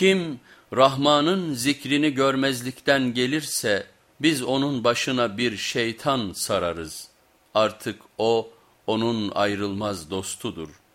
Kim Rahman'ın zikrini görmezlikten gelirse biz onun başına bir şeytan sararız. Artık o onun ayrılmaz dostudur.''